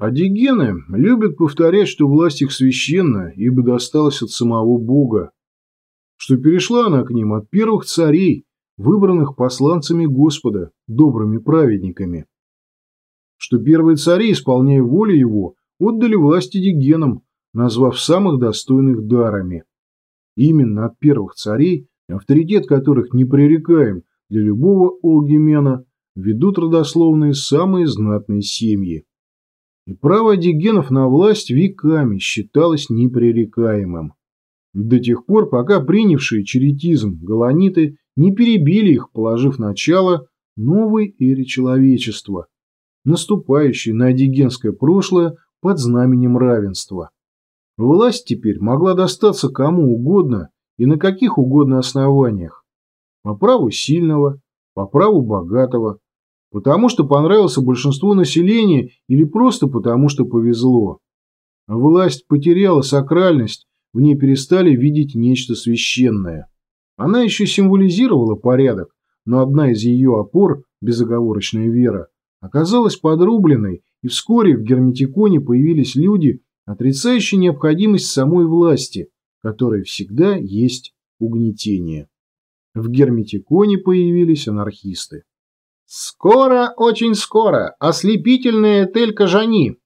Адигены любят повторять, что власть их священна, ибо досталась от самого Бога, что перешла она к ним от первых царей, выбранных посланцами Господа, добрыми праведниками, что первые цари, исполняя волю его, отдали власть Адигенам, назвав самых достойных дарами. Именно от первых царей, авторитет которых непререкаем для любого олгимена, ведут родословные самые знатные семьи и право дигенов на власть веками считалось непререкаемым. До тех пор, пока принявшие черетизм галаниты не перебили их, положив начало новой эре человечества, наступающей на дигенское прошлое под знаменем равенства. Власть теперь могла достаться кому угодно и на каких угодно основаниях. По праву сильного, по праву богатого, Потому что понравился большинству населения или просто потому что повезло. Власть потеряла сакральность, в ней перестали видеть нечто священное. Она еще символизировала порядок, но одна из ее опор, безоговорочная вера, оказалась подрубленной, и вскоре в Герметиконе появились люди, отрицающие необходимость самой власти, которая всегда есть угнетение. В Герметиконе появились анархисты. Скоро, очень скоро, ослепительная Этель Кажани.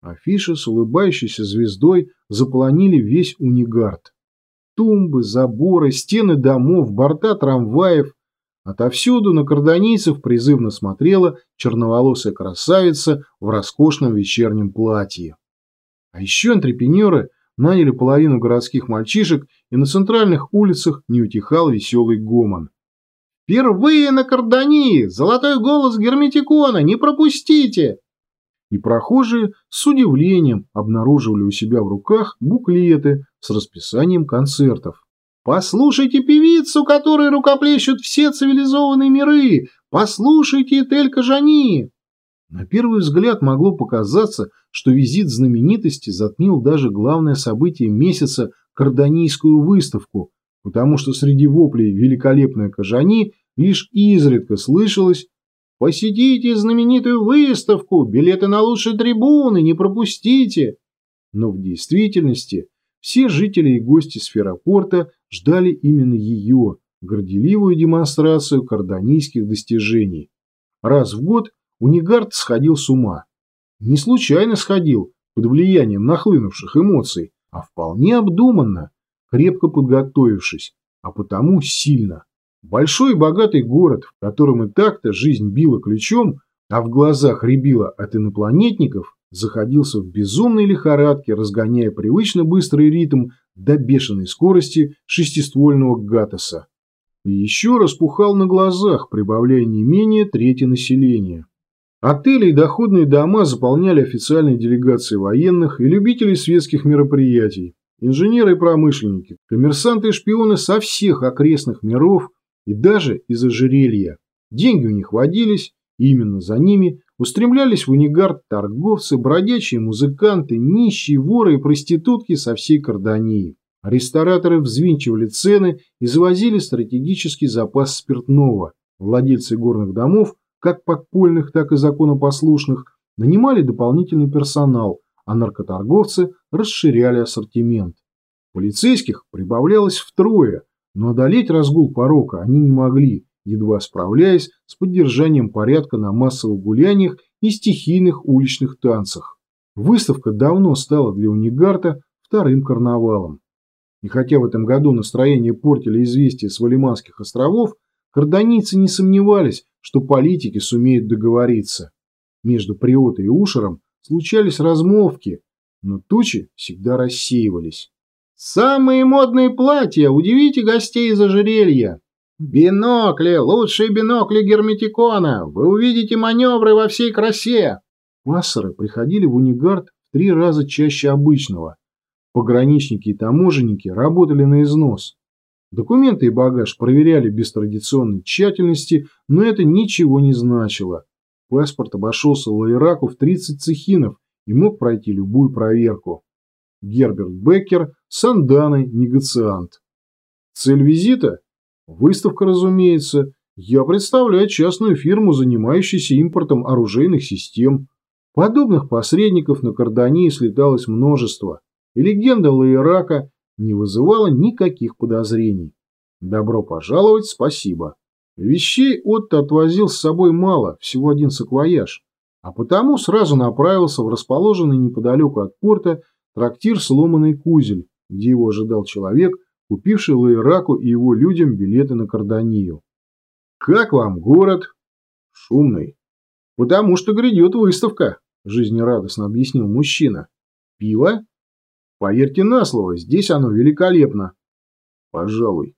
Афиши с улыбающейся звездой заполонили весь унигард. Тумбы, заборы, стены домов, борта трамваев. Отовсюду на карданийцев призывно смотрела черноволосая красавица в роскошном вечернем платье. А еще антрепренеры наняли половину городских мальчишек, и на центральных улицах не утихал веселый гомон. Впервые на Кардании! Золотой голос Герметикона! Не пропустите!» И прохожие с удивлением обнаруживали у себя в руках буклеты с расписанием концертов. «Послушайте певицу, которой рукоплещут все цивилизованные миры! Послушайте Телька Жани!» На первый взгляд могло показаться, что визит знаменитости затмил даже главное событие месяца – Карданийскую выставку, потому что среди воплей «Великолепная Кажани» лишь изредка слышалось «Посетите знаменитую выставку, билеты на лучшие трибуны, не пропустите!» Но в действительности все жители и гости Сферопорта ждали именно ее, горделивую демонстрацию карданийских достижений. Раз в год Унигард сходил с ума. Не случайно сходил, под влиянием нахлынувших эмоций, а вполне обдуманно, крепко подготовившись, а потому сильно. Большой и богатый город, в котором и так-то жизнь била ключом, а в глазах рябила от инопланетников, заходился в безумной лихорадке, разгоняя привычно быстрый ритм до бешеной скорости шестиствольного Гатоса. И еще распухал на глазах, прибавляя не менее трети населения. Отели и доходные дома заполняли официальные делегации военных и любителей светских мероприятий, инженеры и промышленники, коммерсанты и шпионы со всех окрестных миров и даже из ожерелья. Деньги у них водились, и именно за ними устремлялись в унигард торговцы, бродячие музыканты, нищие, воры и проститутки со всей Кардании. Рестораторы взвинчивали цены и завозили стратегический запас спиртного. Владельцы горных домов, как подпольных, так и законопослушных, нанимали дополнительный персонал, а наркоторговцы расширяли ассортимент. Полицейских прибавлялось втрое, но одолеть разгул порока они не могли, едва справляясь с поддержанием порядка на массовых гуляниях и стихийных уличных танцах. Выставка давно стала для Унигарта вторым карнавалом. И хотя в этом году настроение портили известия с Валиманских островов, карданийцы не сомневались, что политики сумеют договориться. Между Приотой и Ушером случались размовки, но тучи всегда рассеивались. «Самые модные платья! Удивите гостей из ожерелья!» «Бинокли! Лучшие бинокли Герметикона! Вы увидите маневры во всей красе!» Пассоры приходили в Унигард в три раза чаще обычного. Пограничники и таможенники работали на износ. Документы и багаж проверяли без традиционной тщательности, но это ничего не значило. Паспорт обошелся Лаираку в 30 цехинов и мог пройти любую проверку. Герберт Беккер, Санданой, негациант. Цель визита? Выставка, разумеется. Я представляю частную фирму, занимающуюся импортом оружейных систем. Подобных посредников на Кардании слеталось множество, и легенда Лаирака не вызывала никаких подозрений. Добро пожаловать, спасибо. Вещей Отто отвозил с собой мало, всего один саквояж, а потому сразу направился в расположенный неподалеку от порта трактир «Сломанный кузель», где его ожидал человек, купивший Лаираку и его людям билеты на Карданию. «Как вам город?» «Шумный». «Потому что грядет выставка», – жизнерадостно объяснил мужчина. «Пиво?» «Поверьте на слово, здесь оно великолепно». «Пожалуй».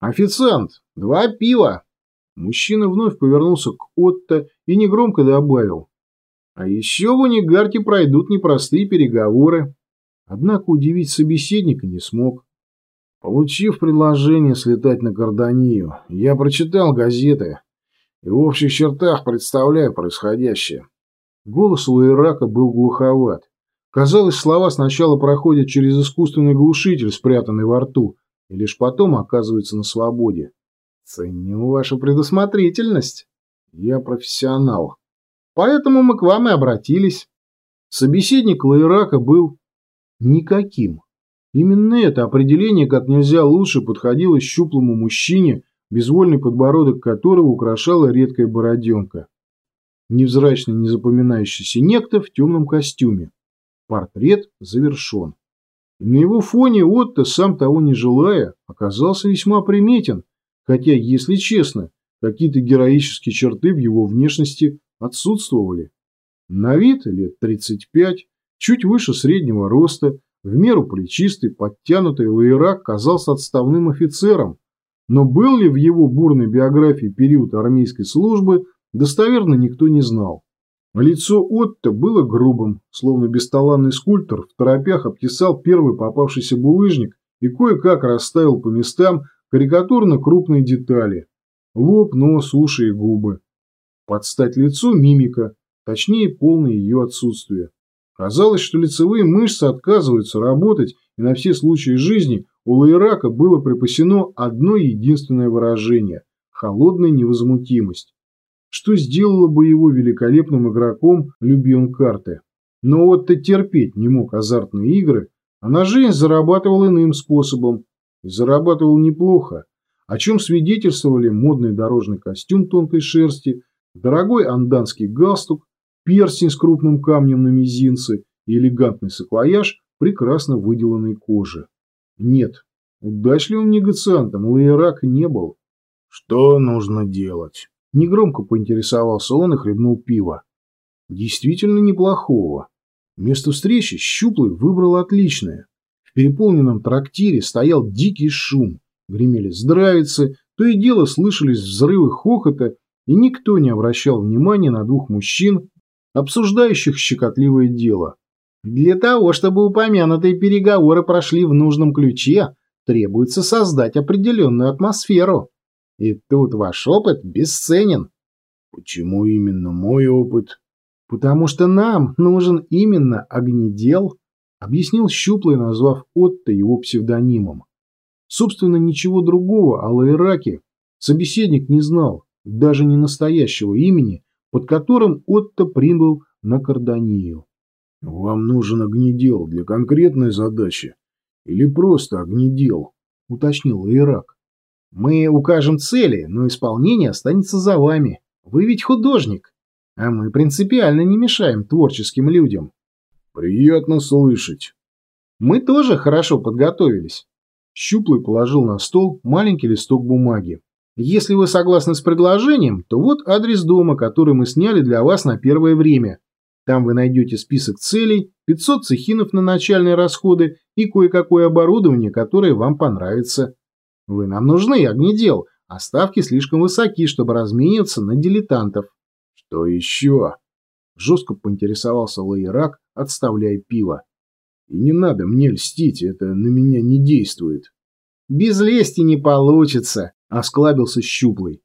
«Официант, два пива!» Мужчина вновь повернулся к Отто и негромко добавил. «А еще в Унигарте пройдут непростые переговоры». Однако удивить собеседника не смог. Получив предложение слетать на Карданию, я прочитал газеты и в общих чертах представляю происходящее. Голос у Ирака был глуховат. Казалось, слова сначала проходят через искусственный глушитель, спрятанный во рту, и лишь потом оказываются на свободе. Ценю вашу предусмотрительность. Я профессионал. Поэтому мы к вам и обратились. Собеседник Лаирака был никаким. Именно это определение как нельзя лучше подходило щуплому мужчине, безвольный подбородок которого украшала редкая бороденка. Невзрачный, незапоминающийся некто в темном костюме. Портрет завершен. И на его фоне Отто, сам того не желая, оказался весьма приметен, хотя, если честно, какие-то героические черты в его внешности отсутствовали. На вид лет 35, чуть выше среднего роста, в меру плечистый, подтянутый Лаирак казался отставным офицером, но был ли в его бурной биографии период армейской службы, достоверно никто не знал. Лицо Отто было грубым, словно бесталанный скульптор в торопях обтесал первый попавшийся булыжник и кое-как расставил по местам карикатурно крупные детали. Лоб, нос, уши и губы. Под стать лицу мимика, точнее полное ее отсутствие. Казалось, что лицевые мышцы отказываются работать, и на все случаи жизни у Лаирака было припасено одно единственное выражение – холодная невозмутимость. Что сделало бы его великолепным игроком, люби он карты. Но вот-то терпеть не мог азартные игры, а на жизнь зарабатывал иным способом. И зарабатывал неплохо, о чем свидетельствовали модный дорожный костюм тонкой шерсти, дорогой анданский галстук, перстень с крупным камнем на мизинце и элегантный саквояж прекрасно выделанной кожи. Нет, удачливым негациантом Лаирак не был. Что нужно делать? Негромко поинтересовался он и хлебнул пиво. Действительно неплохого. Место встречи Щуплый выбрал отличное. В переполненном трактире стоял дикий шум. Гремели здравицы, то и дело слышались взрывы хохота, и никто не обращал внимания на двух мужчин, обсуждающих щекотливое дело. Для того, чтобы упомянутые переговоры прошли в нужном ключе, требуется создать определенную атмосферу. И тут ваш опыт бесценен. Почему именно мой опыт? Потому что нам нужен именно огнедел, объяснил Щуплый, назвав Отто его псевдонимом. Собственно, ничего другого о Лаираке собеседник не знал, даже не настоящего имени, под которым Отто прибыл на Карданию. «Вам нужен огнедел для конкретной задачи или просто огнедел?» – уточнил Ирак. «Мы укажем цели, но исполнение останется за вами. Вы ведь художник, а мы принципиально не мешаем творческим людям». «Приятно слышать». «Мы тоже хорошо подготовились». Щуплый положил на стол маленький листок бумаги. Если вы согласны с предложением, то вот адрес дома, который мы сняли для вас на первое время. Там вы найдете список целей, 500 цехинов на начальные расходы и кое-какое оборудование, которое вам понравится. Вы нам нужны, огнедел, а ставки слишком высоки, чтобы размениваться на дилетантов. Что еще? Жестко поинтересовался Лаирак, отставляя пиво. И не надо мне льстить, это на меня не действует. Без лести не получится, – осклабился Щуплый.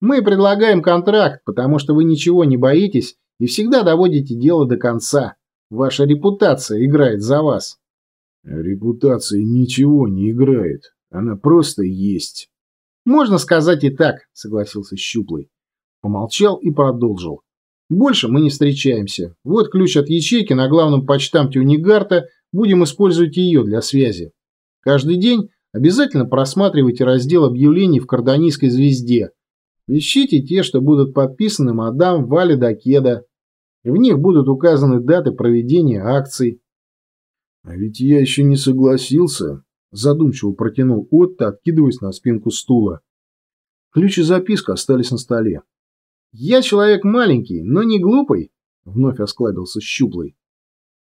«Мы предлагаем контракт, потому что вы ничего не боитесь и всегда доводите дело до конца. Ваша репутация играет за вас». «Репутация ничего не играет. Она просто есть». «Можно сказать и так», – согласился Щуплый. Помолчал и продолжил. Больше мы не встречаемся. Вот ключ от ячейки на главном почтамте Унигарта, будем использовать ее для связи. Каждый день обязательно просматривайте раздел объявлений в Карданийской звезде. Ищите те, что будут подписаны мадам Вали Дакеда. В них будут указаны даты проведения акций. А ведь я еще не согласился, задумчиво протянул Отто, откидываясь на спинку стула. Ключ и записка остались на столе. «Я человек маленький, но не глупый», — вновь осклабился Щуплый.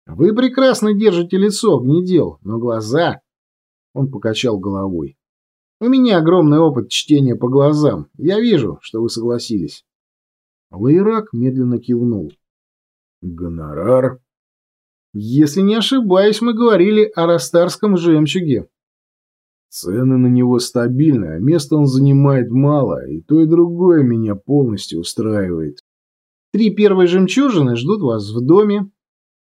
«Вы прекрасно держите лицо, гнедел, но глаза...» Он покачал головой. «У меня огромный опыт чтения по глазам. Я вижу, что вы согласились». Лайрак медленно кивнул. «Гонорар?» «Если не ошибаюсь, мы говорили о растарском жемчуге». Цены на него стабильны, а места он занимает мало, и то и другое меня полностью устраивает. Три первые жемчужины ждут вас в доме.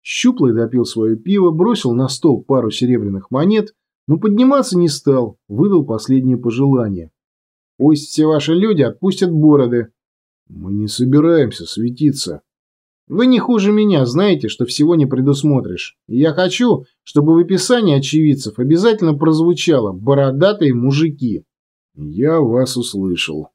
Щуплый допил свое пиво, бросил на стол пару серебряных монет, но подниматься не стал, выдал последнее пожелание. Пусть все ваши люди отпустят бороды. Мы не собираемся светиться. Вы не хуже меня знаете, что всего не предусмотришь. И я хочу, чтобы в описании очевидцев обязательно прозвучало «бородатые мужики». Я вас услышал.